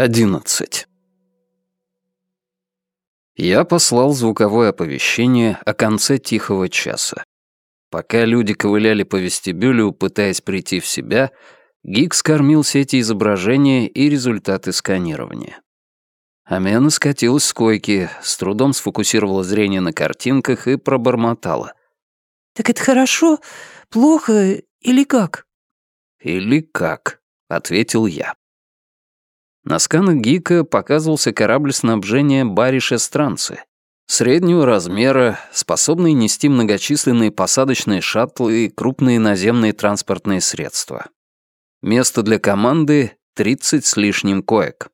11. Я послал звуковое оповещение о конце тихого часа. Пока люди ковыляли по вестибюлю, пытаясь прийти в себя, Гик скормил все эти изображения и результаты сканирования. Амена скатилась с койки, с трудом сфокусировала зрение на картинках и пробормотала. «Так это хорошо, плохо или как?» «Или как», — ответил я. На сканах Гика показывался корабль снабжения «Бариш Эстранцы», среднего размера, способный нести многочисленные посадочные шаттлы и крупные наземные транспортные средства. Место для команды — 30 с лишним коек.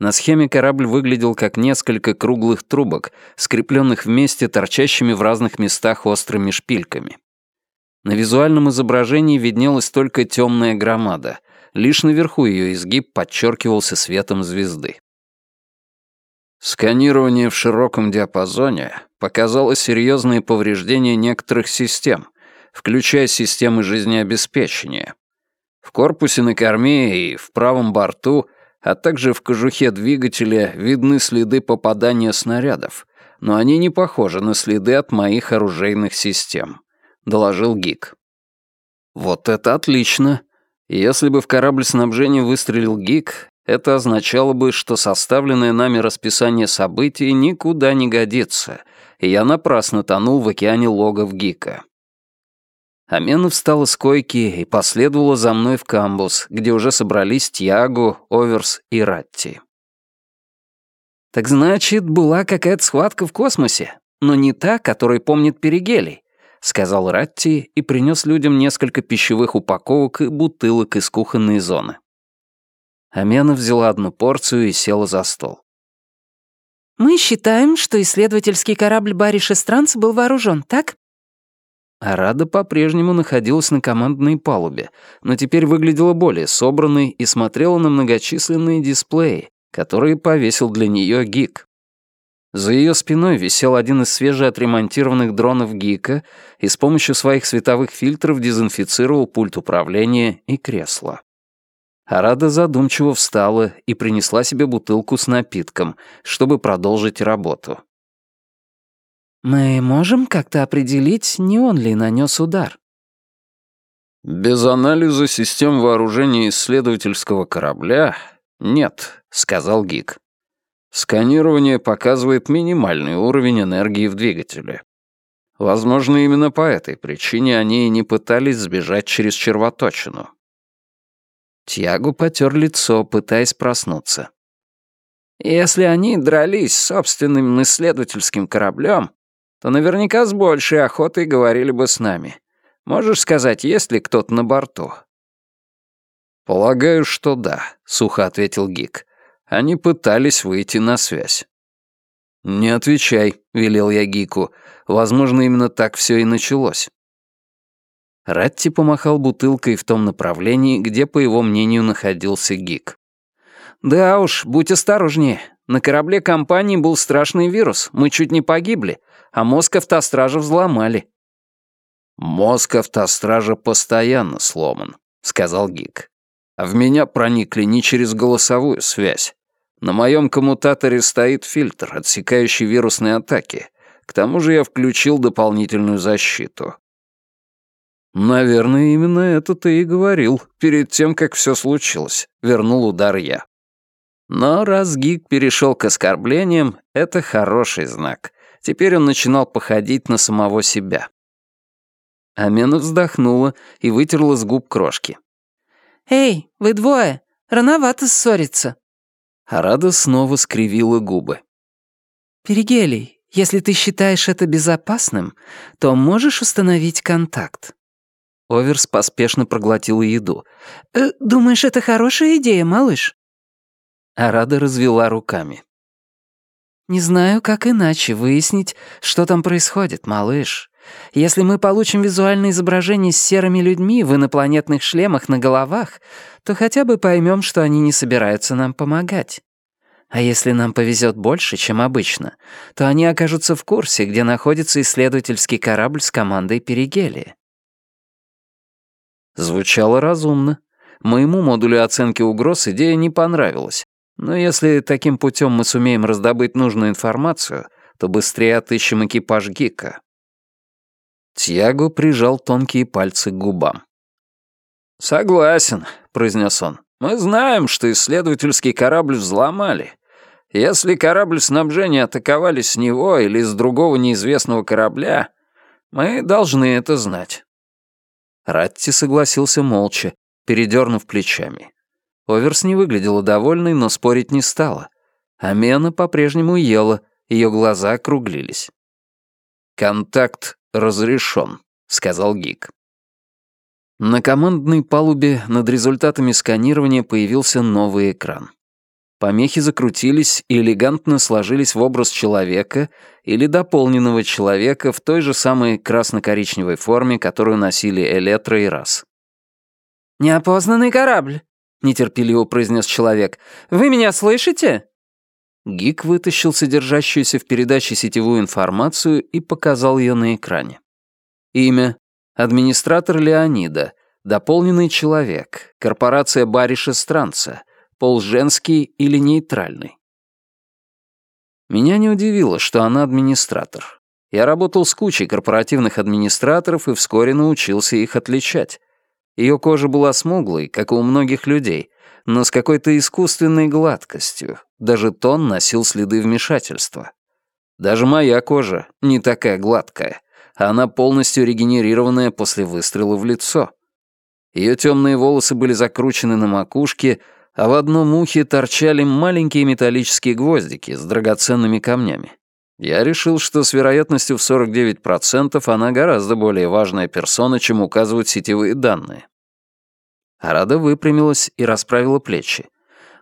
На схеме корабль выглядел как несколько круглых трубок, скрепленных вместе торчащими в разных местах острыми шпильками. На визуальном изображении виднелась только темная громада. Лишь наверху ее изгиб подчеркивался светом звезды. Сканирование в широком диапазоне показало серьезные повреждения некоторых систем, включая системы жизнеобеспечения. В корпусе на корме и в правом борту а также в кожухе двигателя видны следы попадания снарядов, но они не похожи на следы от моих оружейных систем», — доложил Гик. «Вот это отлично. Если бы в корабль снабжения выстрелил Гик, это означало бы, что составленное нами расписание событий никуда не годится, и я напрасно тонул в океане логов Гика. Амена встала с койки и последовала за мной в камбус, где уже собрались Тьяго, Оверс и Ратти. «Так значит, была какая-то схватка в космосе, но не та, которой помнит Перигелий», — сказал Ратти и принес людям несколько пищевых упаковок и бутылок из кухонной зоны. Амена взяла одну порцию и села за стол. «Мы считаем, что исследовательский корабль Барри Шестранц был вооружен, так?» Арада по-прежнему находилась на командной палубе, но теперь выглядела более собранной и смотрела на многочисленные дисплеи, которые повесил для нее Гик. За ее спиной висел один из свежеотремонтированных дронов Гика и с помощью своих световых фильтров дезинфицировал пульт управления и кресло. Арада задумчиво встала и принесла себе бутылку с напитком, чтобы продолжить работу. Мы можем как-то определить, не он ли нанес удар? Без анализа систем вооружения исследовательского корабля нет, сказал Гик. Сканирование показывает минимальный уровень энергии в двигателе. Возможно, именно по этой причине они и не пытались сбежать через червоточину. Тьяго потер лицо, пытаясь проснуться. Если они дрались с собственным исследовательским кораблем, то наверняка с большей охотой говорили бы с нами. Можешь сказать, есть ли кто-то на борту?» «Полагаю, что да», — сухо ответил Гик. «Они пытались выйти на связь». «Не отвечай», — велел я Гику. «Возможно, именно так все и началось». Ратти помахал бутылкой в том направлении, где, по его мнению, находился Гик. «Да уж, будь осторожнее. На корабле компании был страшный вирус, мы чуть не погибли, а мозг автостража взломали». «Мозг автостража постоянно сломан», — сказал Гик. «А в меня проникли не через голосовую связь. На моем коммутаторе стоит фильтр, отсекающий вирусные атаки. К тому же я включил дополнительную защиту». «Наверное, именно это ты и говорил, перед тем, как все случилось», — вернул удар я. Но раз Гик перешел к оскорблениям, это хороший знак. Теперь он начинал походить на самого себя. Амена вздохнула и вытерла с губ крошки. «Эй, вы двое! Рановато ссориться!» Арада снова скривила губы. «Перигелий, если ты считаешь это безопасным, то можешь установить контакт». Оверс поспешно проглотил еду. «Э, «Думаешь, это хорошая идея, малыш?» Арада развела руками. «Не знаю, как иначе выяснить, что там происходит, малыш. Если мы получим визуальное изображение с серыми людьми в инопланетных шлемах на головах, то хотя бы поймем, что они не собираются нам помогать. А если нам повезет больше, чем обычно, то они окажутся в курсе, где находится исследовательский корабль с командой Перигелия». Звучало разумно. Моему модулю оценки угроз идея не понравилась, Но если таким путем мы сумеем раздобыть нужную информацию, то быстрее отыщем экипаж Гика». Тьяго прижал тонкие пальцы к губам. «Согласен», — произнес он. «Мы знаем, что исследовательский корабль взломали. Если корабль снабжения атаковали с него или с другого неизвестного корабля, мы должны это знать». Ратти согласился молча, передернув плечами. Оверс не выглядела довольной, но спорить не стала. Амена по-прежнему ела, ее глаза округлились. «Контакт разрешен», — сказал Гик. На командной палубе над результатами сканирования появился новый экран. Помехи закрутились и элегантно сложились в образ человека или дополненного человека в той же самой красно-коричневой форме, которую носили Элетра и Рас. «Неопознанный корабль», — нетерпеливо произнес человек. «Вы меня слышите?» Гик вытащил содержащуюся в передаче сетевую информацию и показал ее на экране. Имя — администратор Леонида, дополненный человек, корпорация Бариша Странца, пол женский или нейтральный. Меня не удивило, что она администратор. Я работал с кучей корпоративных администраторов и вскоре научился их отличать. Ее кожа была смуглой, как у многих людей, но с какой-то искусственной гладкостью. Даже тон носил следы вмешательства. Даже моя кожа не такая гладкая. Она полностью регенерированная после выстрела в лицо. Ее темные волосы были закручены на макушке, а в одном ухе торчали маленькие металлические гвоздики с драгоценными камнями. Я решил, что с вероятностью в 49% она гораздо более важная персона, чем указывают сетевые данные. Арада выпрямилась и расправила плечи.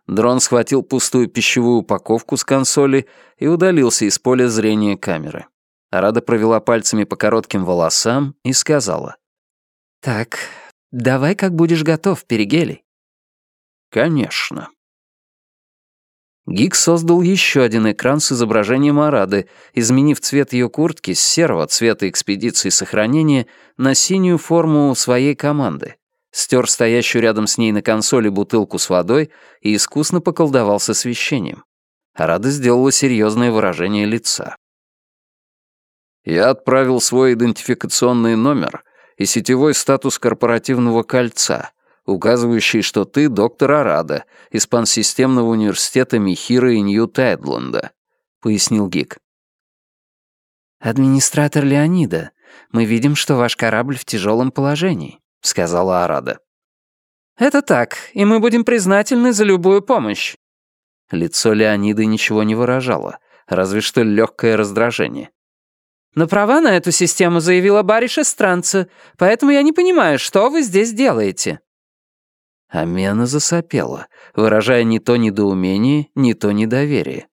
Дрон схватил пустую пищевую упаковку с консоли и удалился из поля зрения камеры. Арада провела пальцами по коротким волосам и сказала. «Так, давай как будешь готов, Перигелий». «Конечно». Гик создал еще один экран с изображением Арады, изменив цвет ее куртки с серого цвета экспедиции сохранения на синюю форму своей команды, стер стоящую рядом с ней на консоли бутылку с водой и искусно поколдовал с освещением. Арада сделала серьезное выражение лица. «Я отправил свой идентификационный номер и сетевой статус корпоративного кольца», указывающий, что ты доктор Арада из пансистемного университета Михира и Нью-Тайдленда», — пояснил Гик. «Администратор Леонида, мы видим, что ваш корабль в тяжелом положении», — сказала Арада. «Это так, и мы будем признательны за любую помощь». Лицо Леонида ничего не выражало, разве что легкое раздражение. «Но права на эту систему заявила Бариша Странца, поэтому я не понимаю, что вы здесь делаете». Амена засопела, выражая не то недоумение, не то недоверие.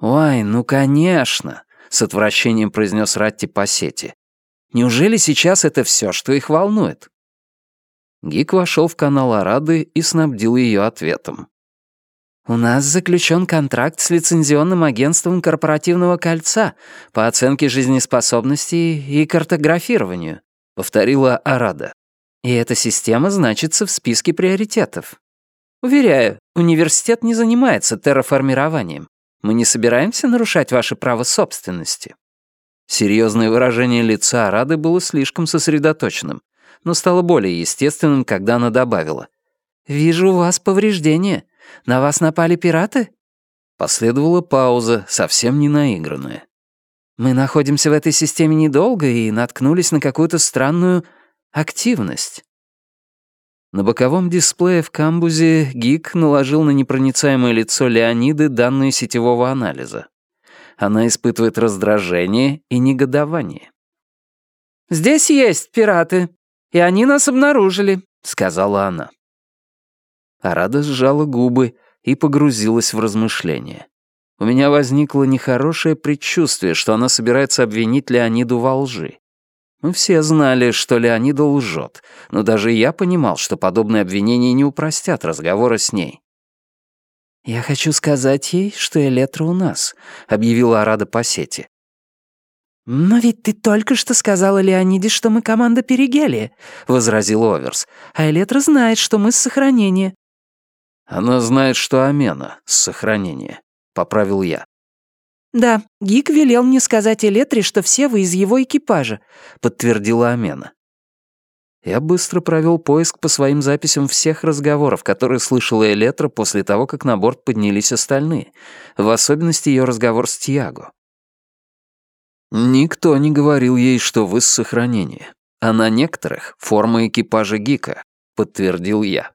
«Ой, ну конечно», — с отвращением произнес Ратти по сети. «Неужели сейчас это все, что их волнует?» Гик вошел в канал Арады и снабдил ее ответом. «У нас заключен контракт с лицензионным агентством корпоративного кольца по оценке жизнеспособности и картографированию», — повторила Арада. И эта система значится в списке приоритетов. Уверяю, университет не занимается терраформированием. Мы не собираемся нарушать ваше право собственности». Серьезное выражение лица Рады было слишком сосредоточенным, но стало более естественным, когда она добавила. «Вижу у вас повреждения. На вас напали пираты?» Последовала пауза, совсем не наигранная. «Мы находимся в этой системе недолго и наткнулись на какую-то странную активность. На боковом дисплее в камбузе Гик наложил на непроницаемое лицо Леониды данные сетевого анализа. Она испытывает раздражение и негодование. «Здесь есть пираты, и они нас обнаружили», — сказала она. Арада сжала губы и погрузилась в размышления. У меня возникло нехорошее предчувствие, что она собирается обвинить Леониду во лжи. Мы все знали, что Леонида лжет, но даже я понимал, что подобные обвинения не упростят разговора с ней. «Я хочу сказать ей, что Элетра у нас», — объявила Арада по сети. «Но ведь ты только что сказала Леониде, что мы команда Перигелия», — возразил Оверс. «А Элетра знает, что мы с сохранения». Она знает, что Амена с сохранения. Поправил я. «Да, Гик велел мне сказать Элетре, что все вы из его экипажа», — подтвердила Амена. Я быстро провел поиск по своим записям всех разговоров, которые слышала Элетра после того, как на борт поднялись остальные, в особенности ее разговор с Тиаго. Никто не говорил ей, что вы с сохранения, а на некоторых — форма экипажа Гика, подтвердил я.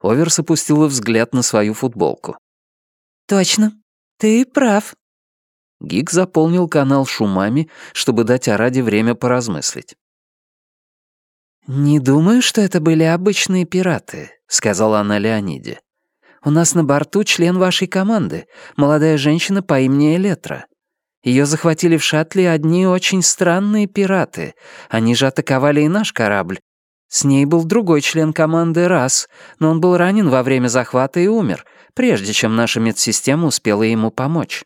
Оверс опустила взгляд на свою футболку. «Точно. Ты прав». Гик заполнил канал шумами, чтобы дать Араде время поразмыслить. «Не думаю, что это были обычные пираты», — сказала она Леониде. «У нас на борту член вашей команды, молодая женщина по имени Элетра. Ее захватили в шаттле одни очень странные пираты. Они же атаковали и наш корабль. С ней был другой член команды Раз, но он был ранен во время захвата и умер, прежде чем наша медсистема успела ему помочь».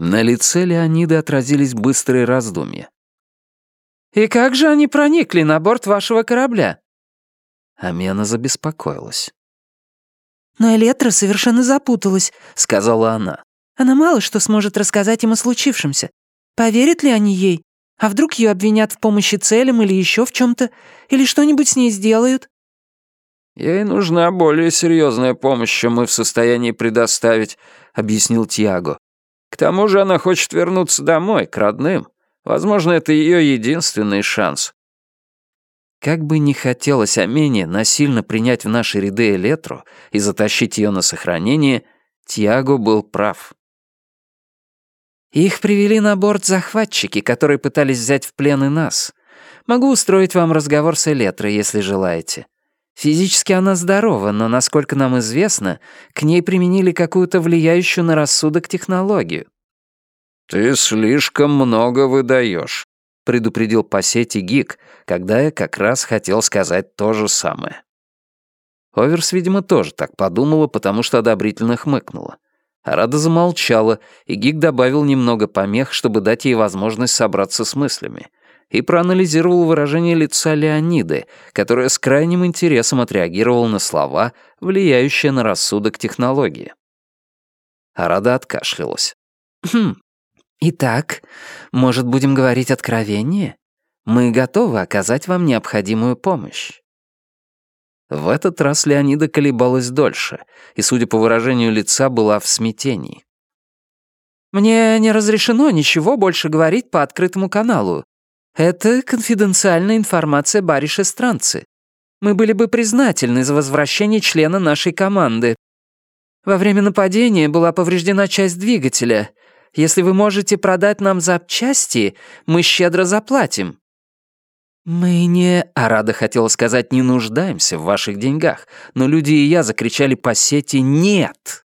На лице Леонида отразились быстрые раздумья. «И как же они проникли на борт вашего корабля?» Амена забеспокоилась. «Но Элетра совершенно запуталась», — сказала она. «Она мало что сможет рассказать им о случившемся. Поверят ли они ей? А вдруг ее обвинят в помощи целям или еще в чем то Или что-нибудь с ней сделают?» «Ей нужна более серьезная помощь, чем мы в состоянии предоставить», — объяснил Тиаго. «К тому же она хочет вернуться домой, к родным. Возможно, это ее единственный шанс. Как бы ни хотелось Амене насильно принять в наши ряды Элетру и затащить ее на сохранение, Тиаго был прав. Их привели на борт захватчики, которые пытались взять в плен и нас. Могу устроить вам разговор с Элетрой, если желаете. Физически она здорова, но, насколько нам известно, к ней применили какую-то влияющую на рассудок технологию. «Ты слишком много выдаешь», — предупредил по сети Гик, когда я как раз хотел сказать то же самое. Оверс, видимо, тоже так подумала, потому что одобрительно хмыкнула. Арада замолчала, и Гик добавил немного помех, чтобы дать ей возможность собраться с мыслями, и проанализировал выражение лица Леониды, которая с крайним интересом отреагировала на слова, влияющие на рассудок технологии. Арада откашлялась. «Хм, Итак, может, будем говорить откровение? Мы готовы оказать вам необходимую помощь. В этот раз Леонида колебалась дольше, и, судя по выражению лица, была в смятении. «Мне не разрешено ничего больше говорить по открытому каналу. Это конфиденциальная информация Бариша Странцы. Мы были бы признательны за возвращение члена нашей команды. Во время нападения была повреждена часть двигателя — если вы можете продать нам запчасти, мы щедро заплатим». «Мы не...» — Арада хотела сказать «не нуждаемся в ваших деньгах», но люди и я закричали по сети «нет».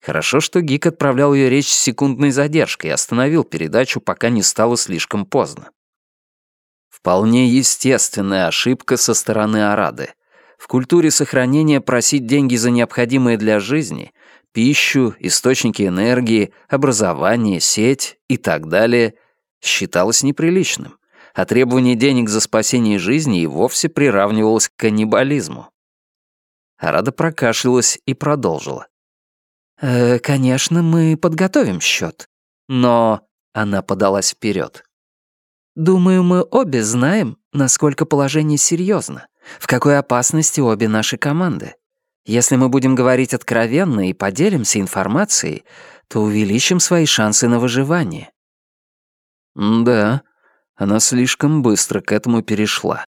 Хорошо, что Гик отправлял ее речь с секундной задержкой и остановил передачу, пока не стало слишком поздно. Вполне естественная ошибка со стороны Арады. В культуре сохранения просить деньги за необходимое для жизни пищу, источники энергии, образование, сеть и так далее считалось неприличным, а требование денег за спасение жизни и вовсе приравнивалось к каннибализму. Арада прокашлялась и продолжила. «Э, «Конечно, мы подготовим счет, но...» Она подалась вперед. «Думаю, мы обе знаем, насколько положение серьезно, в какой опасности обе наши команды. Если мы будем говорить откровенно и поделимся информацией, то увеличим свои шансы на выживание». «Да, она слишком быстро к этому перешла.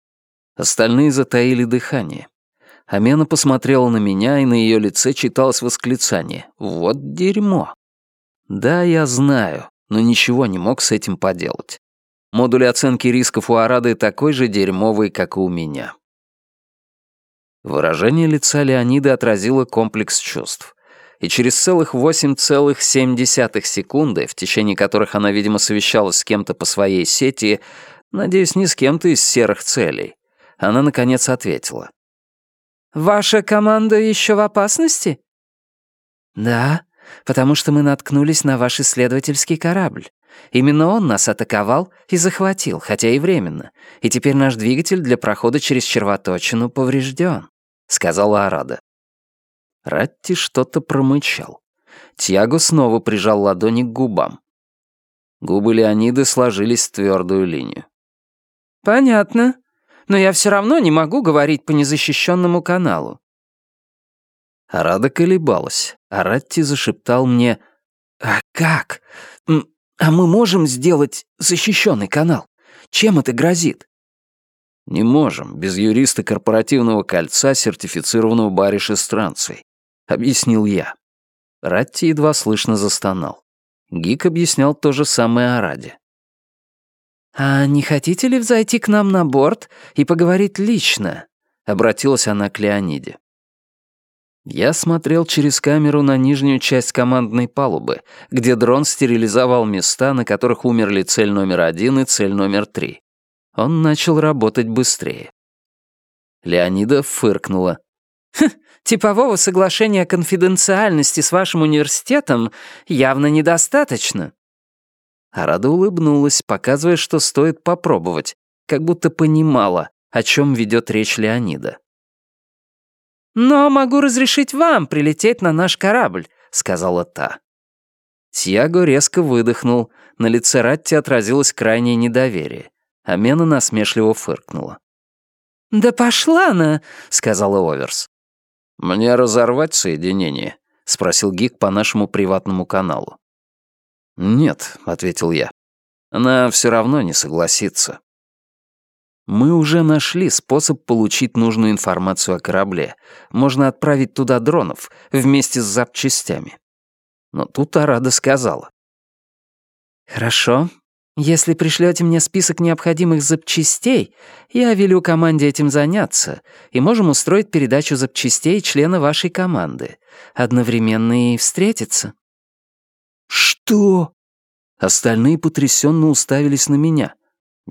Остальные затаили дыхание. Амена посмотрела на меня, и на ее лице читалось восклицание. «Вот дерьмо!» «Да, я знаю, но ничего не мог с этим поделать. Модуль оценки рисков у Арады такой же дерьмовый, как и у меня». Выражение лица Леонида отразило комплекс чувств. И через целых 8,7 секунды, в течение которых она, видимо, совещалась с кем-то по своей сети, надеюсь, не с кем-то из серых целей, она, наконец, ответила. «Ваша команда еще в опасности?» «Да, потому что мы наткнулись на ваш исследовательский корабль. Именно он нас атаковал и захватил, хотя и временно, и теперь наш двигатель для прохода через червоточину поврежден. сказала Арада. Ратти что-то промычал. Тьяго снова прижал ладони к губам. Губы Леонида сложились в твердую линию. «Понятно. Но я все равно не могу говорить по незащищенному каналу». Арада колебалась, а Ратти зашептал мне «А как? А мы можем сделать защищенный канал? Чем это грозит?» «Не можем, без юриста корпоративного кольца, сертифицированного бариш странцей», — объяснил я. Ратти едва слышно застонал. Гик объяснял то же самое о Раде. «А не хотите ли взойти к нам на борт и поговорить лично?» — обратилась она к Леониде. Я смотрел через камеру на нижнюю часть командной палубы, где дрон стерилизовал места, на которых умерли цель номер один и цель номер три. Он начал работать быстрее. Леонида фыркнула. «Хм, типового соглашения о конфиденциальности с вашим университетом явно недостаточно». Арада улыбнулась, показывая, что стоит попробовать, как будто понимала, о чем ведет речь Леонида. «Но могу разрешить вам прилететь на наш корабль», — сказала та. Тьяго резко выдохнул, на лице Ратти отразилось крайнее недоверие. Амена насмешливо фыркнула. «Да пошла она», — сказала Оверс. «Мне разорвать соединение?» — спросил Гик по нашему приватному каналу. «Нет», — ответил я. «Она все равно не согласится». Мы уже нашли способ получить нужную информацию о корабле. Можно отправить туда дронов вместе с запчастями. Но тут Арада сказала. «Хорошо. Если пришлете мне список необходимых запчастей, я велю команде этим заняться, и можем устроить передачу запчастей члена вашей команды. Одновременно и встретиться». «Что?» Остальные потрясенно уставились на меня.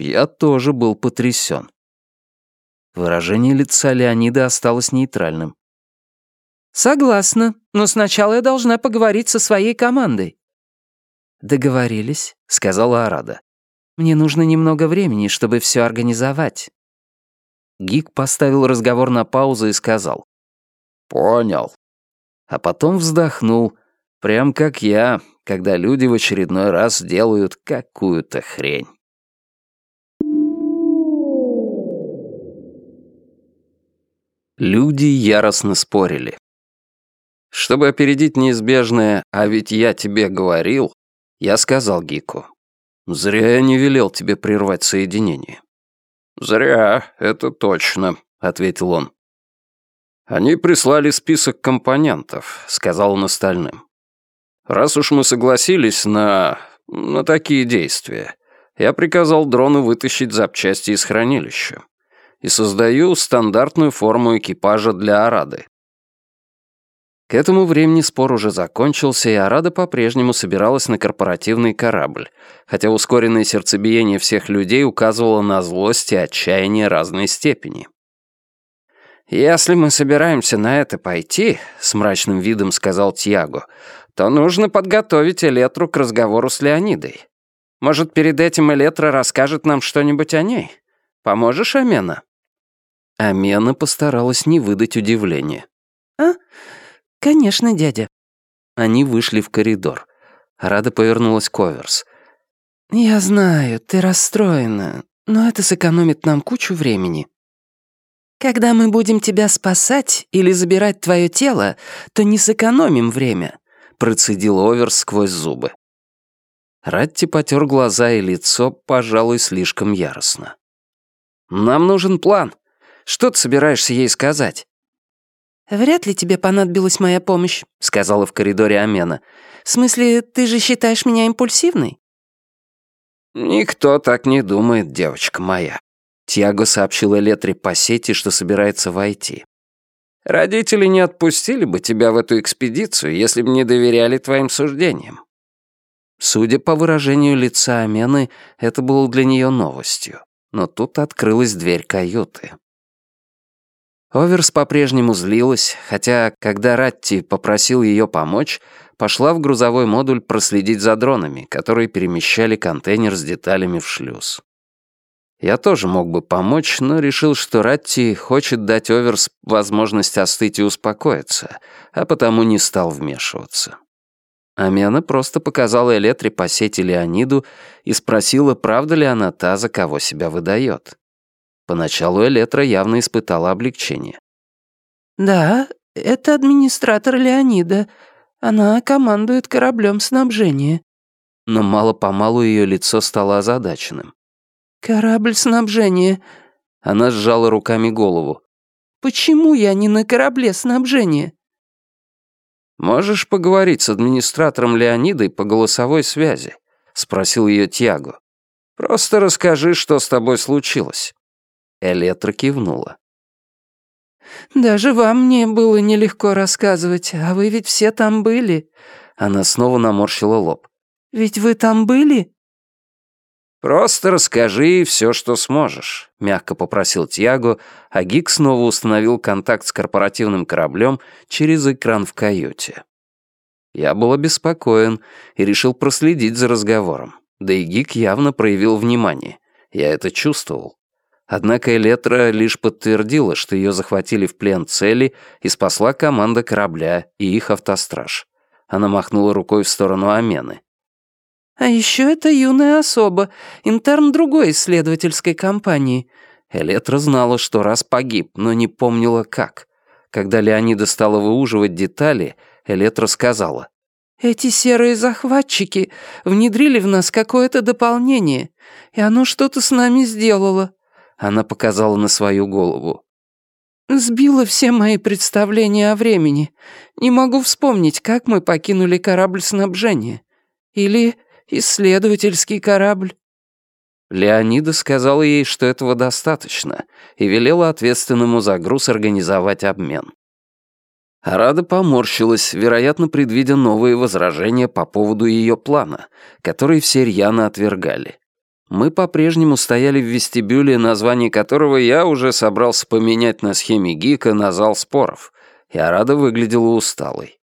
Я тоже был потрясен. Выражение лица Леонида осталось нейтральным. «Согласна, но сначала я должна поговорить со своей командой». «Договорились», — сказала Арада. «Мне нужно немного времени, чтобы все организовать». Гик поставил разговор на паузу и сказал. «Понял». А потом вздохнул, прям как я, когда люди в очередной раз делают какую-то хрень. Люди яростно спорили. Чтобы опередить неизбежное «а ведь я тебе говорил», я сказал Гику. «Зря я не велел тебе прервать соединение». «Зря, это точно», — ответил он. «Они прислали список компонентов», — сказал он остальным. «Раз уж мы согласились на... на такие действия, я приказал дрону вытащить запчасти из хранилища и создаю стандартную форму экипажа для Арады. К этому времени спор уже закончился, и Арада по-прежнему собиралась на корпоративный корабль, хотя ускоренное сердцебиение всех людей указывало на злость и отчаяние разной степени. «Если мы собираемся на это пойти», — с мрачным видом сказал Тьяго, «то нужно подготовить Элетру к разговору с Леонидой. Может, перед этим Элетра расскажет нам что-нибудь о ней? Поможешь, Амена?» Амена постаралась не выдать удивления. «А, конечно, дядя». Они вышли в коридор. Рада повернулась к Оверс. «Я знаю, ты расстроена, но это сэкономит нам кучу времени. Когда мы будем тебя спасать или забирать твое тело, то не сэкономим время», процедил Оверс сквозь зубы. Ратти потер глаза и лицо, пожалуй, слишком яростно. «Нам нужен план. Что ты собираешься ей сказать?» «Вряд ли тебе понадобилась моя помощь», — сказала в коридоре Амена. «В смысле, ты же считаешь меня импульсивной?» «Никто так не думает, девочка моя», — Тьяго сообщил Элетре по сети, что собирается войти. «Родители не отпустили бы тебя в эту экспедицию, если бы не доверяли твоим суждениям». Судя по выражению лица Амены, это было для нее новостью. Но тут открылась дверь каюты. Оверс по-прежнему злилась, хотя, когда Ратти попросил ее помочь, пошла в грузовой модуль проследить за дронами, которые перемещали контейнер с деталями в шлюз. Я тоже мог бы помочь, но решил, что Ратти хочет дать Оверс возможность остыть и успокоиться, а потому не стал вмешиваться. Амена просто показала Элетре по сети Леониду и спросила, правда ли она та, за кого себя выдает. Поначалу Элетра явно испытала облегчение. «Да, это администратор Леонида. Она командует кораблем снабжения». Но мало-помалу ее лицо стало озадаченным. «Корабль снабжения». Она сжала руками голову. «Почему я не на корабле снабжения?» «Можешь поговорить с администратором Леонидой по голосовой связи?» — спросил ее Тьяго. «Просто расскажи, что с тобой случилось». Элетра кивнула. «Даже вам мне было нелегко рассказывать, а вы ведь все там были». Она снова наморщила лоб. «Ведь вы там были?» «Просто расскажи все, что сможешь», — мягко попросил Тьяго, а Гик снова установил контакт с корпоративным кораблем через экран в каюте. Я был обеспокоен и решил проследить за разговором. Да и Гик явно проявил внимание. Я это чувствовал. Однако Элетра лишь подтвердила, что ее захватили в плен цели и спасла команда корабля и их автостраж. Она махнула рукой в сторону Амены. А еще это юная особа, интерн другой исследовательской компании. Элетра знала, что раз погиб, но не помнила как. Когда Леонида стала выуживать детали, Элетра сказала. «Эти серые захватчики внедрили в нас какое-то дополнение, и оно что-то с нами сделало». Она показала на свою голову. «Сбило все мои представления о времени. Не могу вспомнить, как мы покинули корабль снабжения. Или исследовательский корабль». Леонида сказала ей, что этого достаточно, и велела ответственному за груз организовать обмен. Арада поморщилась, вероятно, предвидя новые возражения по поводу ее плана, которые все рьяно отвергали. Мы по-прежнему стояли в вестибюле, название которого я уже собрался поменять на схеме Гика на зал споров, и Арада выглядела усталой.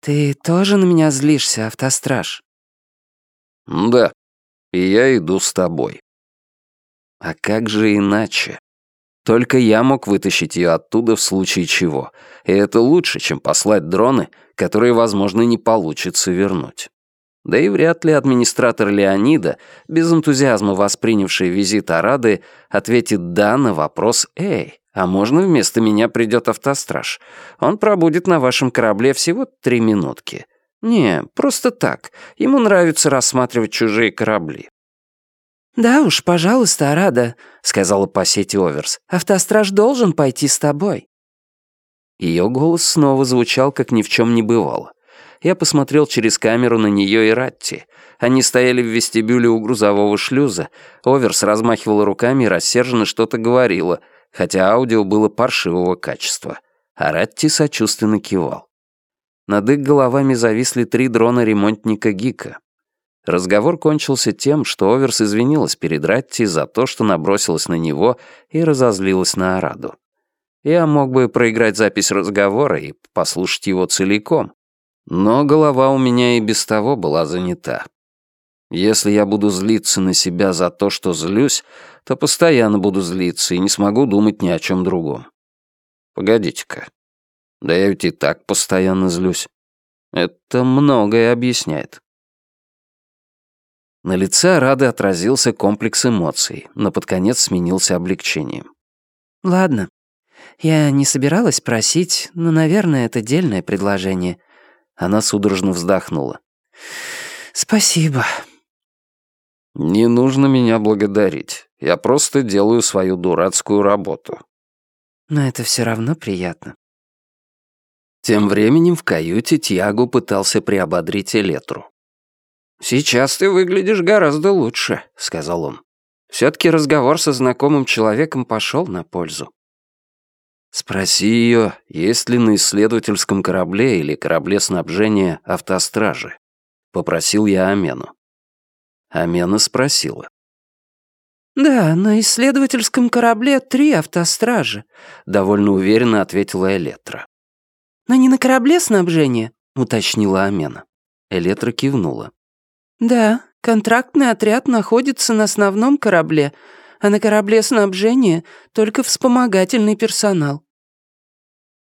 «Ты тоже на меня злишься, автостраж?» «Да, и я иду с тобой». А как же иначе? Только я мог вытащить ее оттуда в случае чего, и это лучше, чем послать дроны, которые, возможно, не получится вернуть. Да и вряд ли администратор Леонида, без энтузиазма воспринявший визит Арады, ответит «да» на вопрос «Эй, а можно вместо меня придет автостраж? Он пробудет на вашем корабле всего три минутки. «Не, просто так. Ему нравится рассматривать чужие корабли». «Да уж, пожалуйста, Арада», — сказала по сети Оверс. «Автостраж должен пойти с тобой». Ее голос снова звучал, как ни в чем не бывало. Я посмотрел через камеру на нее и Ратти. Они стояли в вестибюле у грузового шлюза. Оверс размахивала руками и рассерженно что-то говорила, хотя аудио было паршивого качества. А Ратти сочувственно кивал. Над их головами зависли три дрона ремонтника Гика. Разговор кончился тем, что Оверс извинилась перед Ратти за то, что набросилась на него и разозлилась на Араду. Я мог бы проиграть запись разговора и послушать его целиком, но голова у меня и без того была занята. Если я буду злиться на себя за то, что злюсь, то постоянно буду злиться и не смогу думать ни о чем другом. Погодите-ка, да я ведь и так постоянно злюсь. Это многое объясняет. На лице Рады отразился комплекс эмоций, но под конец сменился облегчением. «Ладно. Я не собиралась просить, но, наверное, это дельное предложение». Она судорожно вздохнула. «Спасибо». «Не нужно меня благодарить. Я просто делаю свою дурацкую работу». «Но это все равно приятно. Тем временем в каюте Тьяго пытался приободрить Элетру. «Сейчас ты выглядишь гораздо лучше», — сказал он. «Все-таки разговор со знакомым человеком пошел на пользу». Спроси ее, есть ли на исследовательском корабле или корабле снабжения автостражи. Попросил я Амену. Амена спросила. «Да, на исследовательском корабле три автостражи», — довольно уверенно ответила Элетра. «Но не на корабле снабжения», — уточнила Амена. Элетра кивнула. «Да, контрактный отряд находится на основном корабле, а на корабле снабжения только вспомогательный персонал».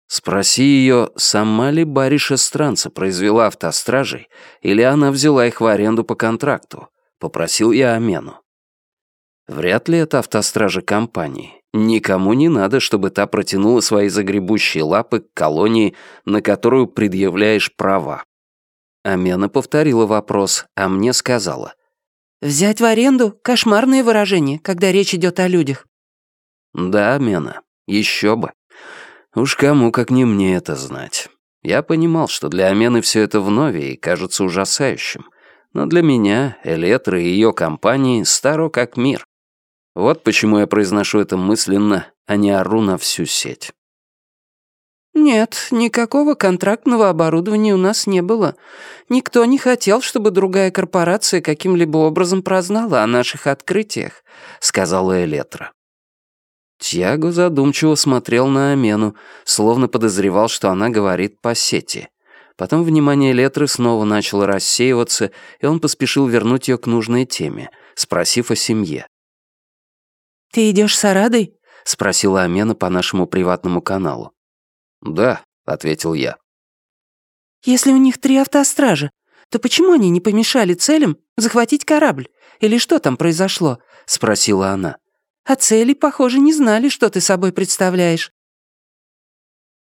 Спроси ее, сама ли Бариша Странца произвела автостражей, или она взяла их в аренду по контракту. Попросил я Амену. Вряд ли это автостражи компании. Никому не надо, чтобы та протянула свои загребущие лапы к колонии, на которую предъявляешь права. Амена повторила вопрос, а мне сказала. «Взять в аренду — кошмарное выражение, когда речь идет о людях». «Да, Амена, еще бы. Уж кому, как не мне это знать. Я понимал, что для Амены все это вновь и кажется ужасающим. Но для меня, Элетры и ее компании старо как мир. Вот почему я произношу это мысленно, а не ору на всю сеть. «Нет, никакого контрактного оборудования у нас не было. Никто не хотел, чтобы другая корпорация каким-либо образом прознала о наших открытиях», — сказала Элетра. Тьяго задумчиво смотрел на Амену, словно подозревал, что она говорит по сети. Потом внимание Летры снова начало рассеиваться, и он поспешил вернуть ее к нужной теме, спросив о семье. «Ты идешь с Арадой?» — спросила Амена по нашему приватному каналу. «Да», — ответил я. «Если у них три автостража, то почему они не помешали целям захватить корабль? Или что там произошло?» — спросила она. «А цели, похоже, не знали, что ты собой представляешь».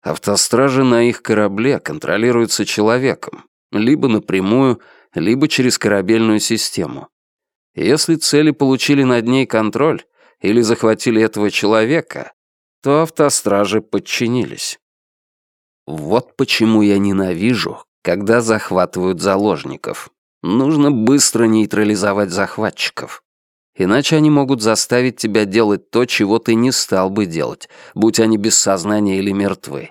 Автостражи на их корабле контролируются человеком, либо напрямую, либо через корабельную систему. Если цели получили над ней контроль или захватили этого человека, то автостражи подчинились. Вот почему я ненавижу, когда захватывают заложников. Нужно быстро нейтрализовать захватчиков. Иначе они могут заставить тебя делать то, чего ты не стал бы делать, будь они без сознания или мертвы.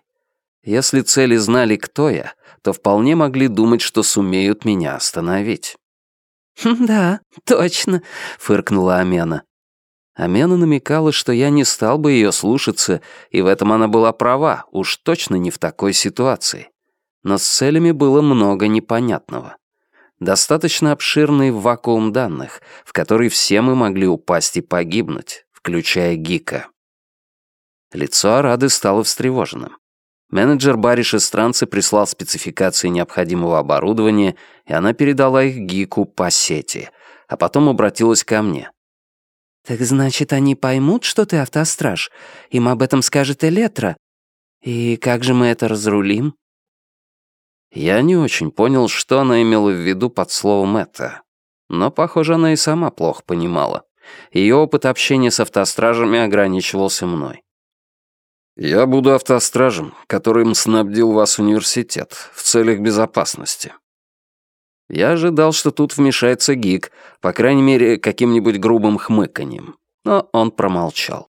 Если цели знали, кто я, то вполне могли думать, что сумеют меня остановить. «Да, точно», — фыркнула Амена. Амена намекала, что я не стал бы ее слушаться, и в этом она была права, уж точно не в такой ситуации. Но с целями было много непонятного. Достаточно обширный вакуум данных, в который все мы могли упасть и погибнуть, включая Гика. Лицо Арады стало встревоженным. Менеджер Бариш Странцы прислал спецификации необходимого оборудования, и она передала их Гику по сети, а потом обратилась ко мне. «Так значит, они поймут, что ты автостраж? Им об этом скажет Элетра. И как же мы это разрулим?» Я не очень понял, что она имела в виду под словом «это». Но, похоже, она и сама плохо понимала. Ее опыт общения с автостражами ограничивался мной. «Я буду автостражем, которым снабдил вас университет, в целях безопасности. Я ожидал, что тут вмешается гик, по крайней мере, каким-нибудь грубым хмыканьем, но он промолчал.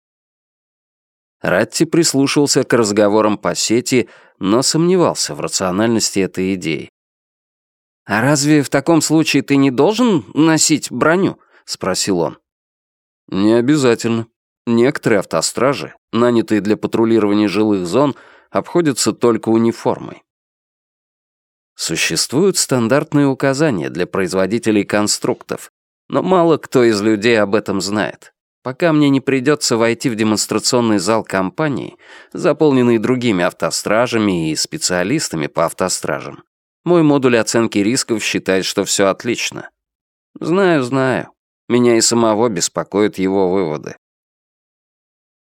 Ратти прислушивался к разговорам по сети, но сомневался в рациональности этой идеи. «А разве в таком случае ты не должен носить броню?» — спросил он. «Не обязательно. Некоторые автостражи, нанятые для патрулирования жилых зон, обходятся только униформой. Существуют стандартные указания для производителей конструктов, но мало кто из людей об этом знает. Пока мне не придется войти в демонстрационный зал компании, заполненный другими автостражами и специалистами по автостражам, мой модуль оценки рисков считает, что все отлично. Знаю, знаю. Меня и самого беспокоят его выводы.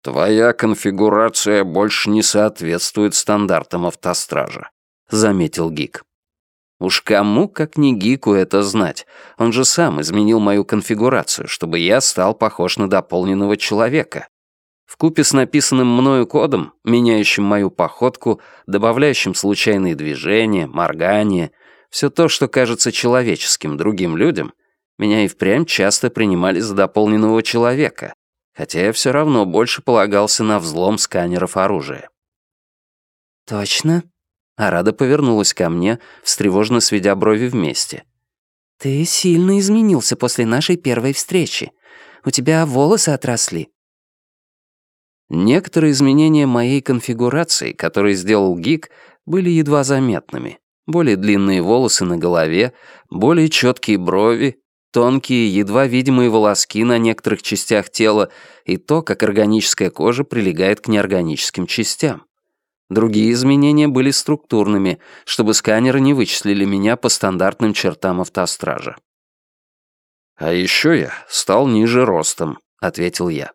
«Твоя конфигурация больше не соответствует стандартам автостража», — заметил Гик. Уж кому, как не Гику, это знать. Он же сам изменил мою конфигурацию, чтобы я стал похож на дополненного человека. Вкупе с написанным мною кодом, меняющим мою походку, добавляющим случайные движения, моргание, все то, что кажется человеческим другим людям, меня и впрямь часто принимали за дополненного человека, хотя я все равно больше полагался на взлом сканеров оружия. «Точно?» Арада повернулась ко мне, встревожно сведя брови вместе. «Ты сильно изменился после нашей первой встречи. У тебя волосы отросли». Некоторые изменения моей конфигурации, которые сделал Гик, были едва заметными. Более длинные волосы на голове, более четкие брови тонкие, едва видимые волоски на некоторых частях тела и то, как органическая кожа прилегает к неорганическим частям. Другие изменения были структурными, чтобы сканеры не вычислили меня по стандартным чертам автостража. «А еще я стал ниже ростом», — ответил я.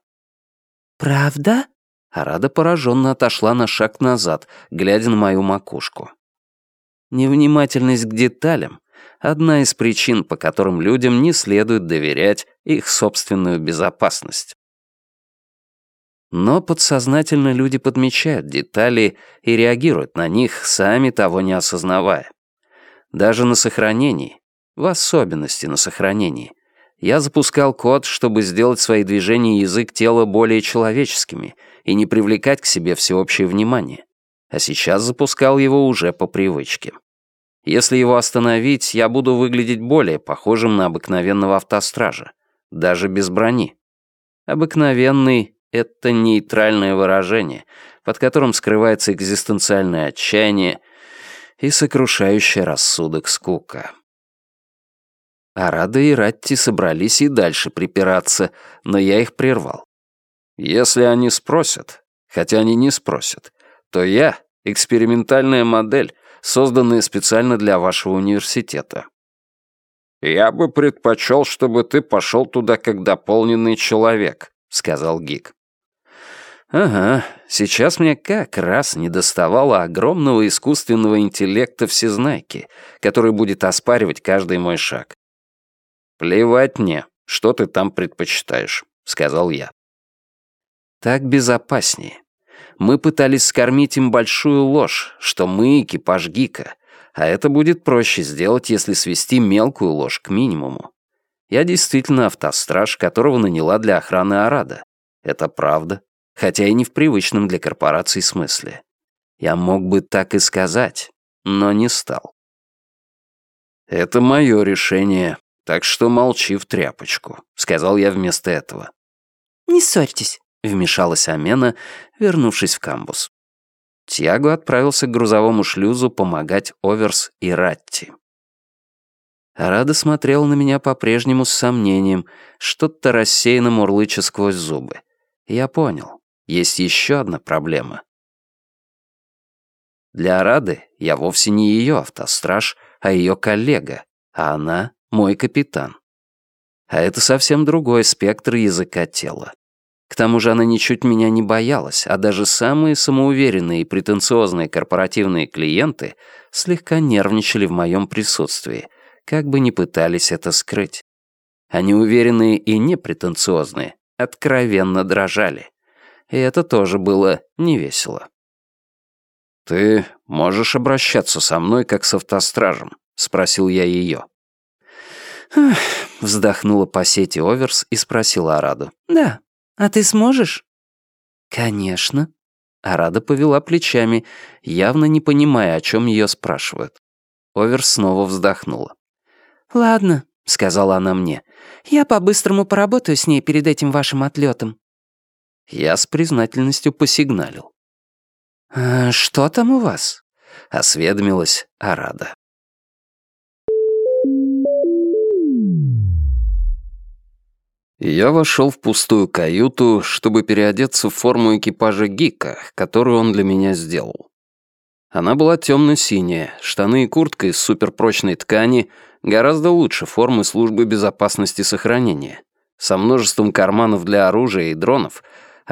«Правда?» Арада пораженно отошла на шаг назад, глядя на мою макушку. Невнимательность к деталям — одна из причин, по которым людям не следует доверять их собственную безопасность. Но подсознательно люди подмечают детали и реагируют на них, сами того не осознавая. Даже на сохранении, в особенности на сохранении, я запускал код, чтобы сделать свои движения язык тела более человеческими — и не привлекать к себе всеобщее внимание. А сейчас запускал его уже по привычке. Если его остановить, я буду выглядеть более похожим на обыкновенного автостража, даже без брони. Обыкновенный — это нейтральное выражение, под которым скрывается экзистенциальное отчаяние и сокрушающий рассудок скука. Арада и Ратти собрались и дальше припираться, но я их прервал. Если они спросят, хотя они не спросят, то я — экспериментальная модель, созданная специально для вашего университета. «Я бы предпочел, чтобы ты пошел туда как дополненный человек», — сказал Гик. «Ага, сейчас мне как раз не доставало огромного искусственного интеллекта всезнайки, который будет оспаривать каждый мой шаг. «Плевать мне, что ты там предпочитаешь», — сказал я. Так безопаснее. Мы пытались скормить им большую ложь, что мы экипаж Гика, а это будет проще сделать, если свести мелкую ложь к минимуму. Я действительно автостраж, которого наняла для охраны Арада. Это правда, хотя и не в привычном для корпорации смысле. Я мог бы так и сказать, но не стал. «Это мое решение, так что молчи в тряпочку», — сказал я вместо этого. «Не ссорьтесь», — вмешалась Амена, вернувшись в камбус. Тьяго отправился к грузовому шлюзу помогать Оверс и Ратти. Арада смотрел на меня по-прежнему с сомнением, что-то рассеянно мурлыча сквозь зубы. Я понял, есть еще одна проблема. Для Арады я вовсе не ее автостраж, а ее коллега, а она — мой капитан. А это совсем другой спектр языка тела. К тому же она ничуть меня не боялась, а даже самые самоуверенные и претенциозные корпоративные клиенты слегка нервничали в моем присутствии, как бы ни пытались это скрыть. Они уверенные и непретенциозные откровенно дрожали. И это тоже было невесело. «Ты можешь обращаться со мной, как с автостражем?» — спросил я ее. вздохнула по сети Оверс и спросила Араду. «Да, а ты сможешь?» «Конечно». Арада повела плечами, явно не понимая, о чем ее спрашивают. Овер снова вздохнула. «Ладно», — сказала она мне. «Я по-быстрому поработаю с ней перед этим вашим отлетом». Я с признательностью посигналил. «А что там у вас?» — осведомилась Арада. Я вошел в пустую каюту, чтобы переодеться в форму экипажа Гика, которую он для меня сделал. Она была темно-синяя, штаны и куртка из суперпрочной ткани, гораздо лучше формы службы безопасности сохранения, со множеством карманов для оружия и дронов,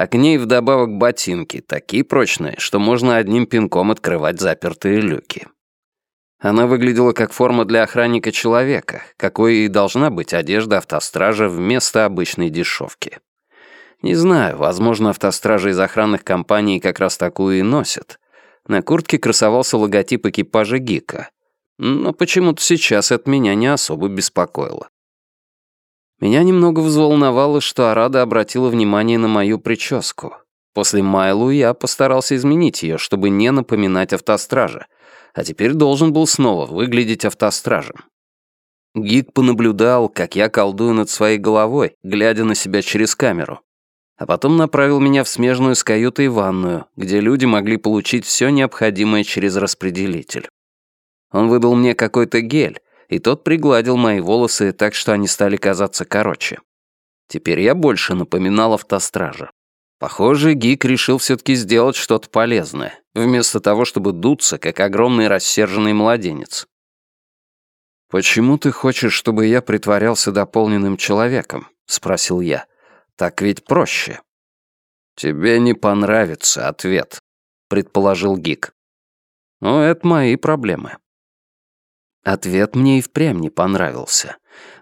а к ней вдобавок ботинки, такие прочные, что можно одним пинком открывать запертые люки. Она выглядела как форма для охранника человека, какой и должна быть одежда автостража вместо обычной дешевки. Не знаю, возможно, автостражи из охранных компаний как раз такую и носят. На куртке красовался логотип экипажа Гика. Но почему-то сейчас это меня не особо беспокоило. Меня немного взволновало, что Арада обратила внимание на мою прическу. После Майлу я постарался изменить ее, чтобы не напоминать автостража, а теперь должен был снова выглядеть автостражем. Гик понаблюдал, как я колдую над своей головой, глядя на себя через камеру. А потом направил меня в смежную с каютой ванную, где люди могли получить все необходимое через распределитель. Он выдал мне какой-то гель, и тот пригладил мои волосы так, что они стали казаться короче. Теперь я больше напоминал автостража. Похоже, Гик решил все-таки сделать что-то полезное, вместо того, чтобы дуться, как огромный рассерженный младенец. «Почему ты хочешь, чтобы я притворялся дополненным человеком?» — спросил я. «Так ведь проще». «Тебе не понравится ответ», — предположил Гик. «Ну, это мои проблемы». Ответ мне и впрямь не понравился.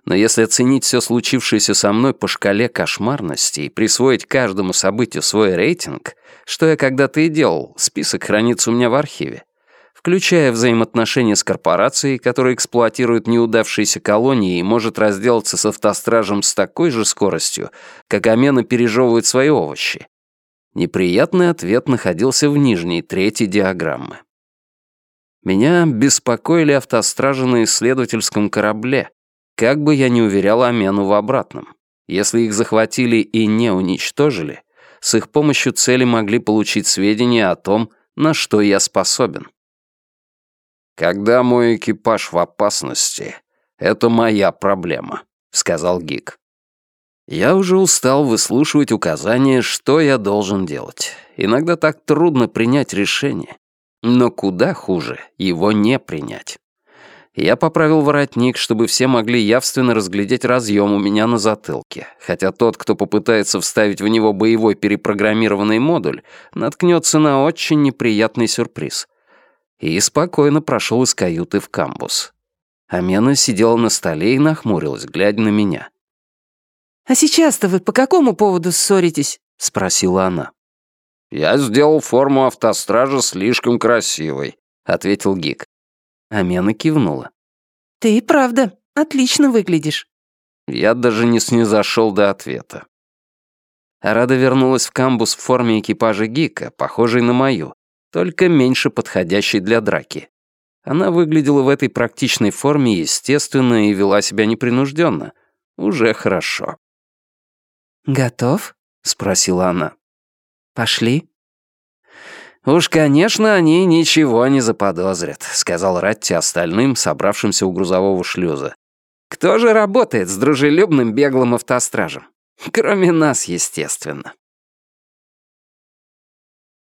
Но если оценить все случившееся со мной по шкале кошмарности и присвоить каждому событию свой рейтинг, что я когда-то и делал, список хранится у меня в архиве, включая взаимоотношения с корпорацией, которая эксплуатирует неудавшиеся колонии и может разделаться с автостражем с такой же скоростью, как Амена пережевывает свои овощи. Неприятный ответ находился в нижней трети диаграммы. Меня беспокоили автостражи на исследовательском корабле, как бы я ни уверял Амену в обратном. Если их захватили и не уничтожили, с их помощью цели могли получить сведения о том, на что я способен. «Когда мой экипаж в опасности, это моя проблема», — сказал Гик. Я уже устал выслушивать указания, что я должен делать. Иногда так трудно принять решение. Но куда хуже его не принять. Я поправил воротник, чтобы все могли явственно разглядеть разъем у меня на затылке, хотя тот, кто попытается вставить в него боевой перепрограммированный модуль, наткнется на очень неприятный сюрприз — и спокойно прошел из каюты в камбус. Амена сидела на столе и нахмурилась, глядя на меня. «А сейчас-то вы по какому поводу ссоритесь?» — спросила она. «Я сделал форму автостража слишком красивой», — ответил Гик. Амена кивнула. «Ты и правда отлично выглядишь». Я даже не снизошел до ответа. Арада вернулась в камбус в форме экипажа Гика, похожей на мою, только меньше подходящей для драки. Она выглядела в этой практичной форме естественно и вела себя непринужденно. Уже хорошо. «Готов?» — спросила она. «Пошли?» «Уж, конечно, они ничего не заподозрят», — сказал Ратти остальным, собравшимся у грузового шлюза. «Кто же работает с дружелюбным беглым автостражем? Кроме нас, естественно».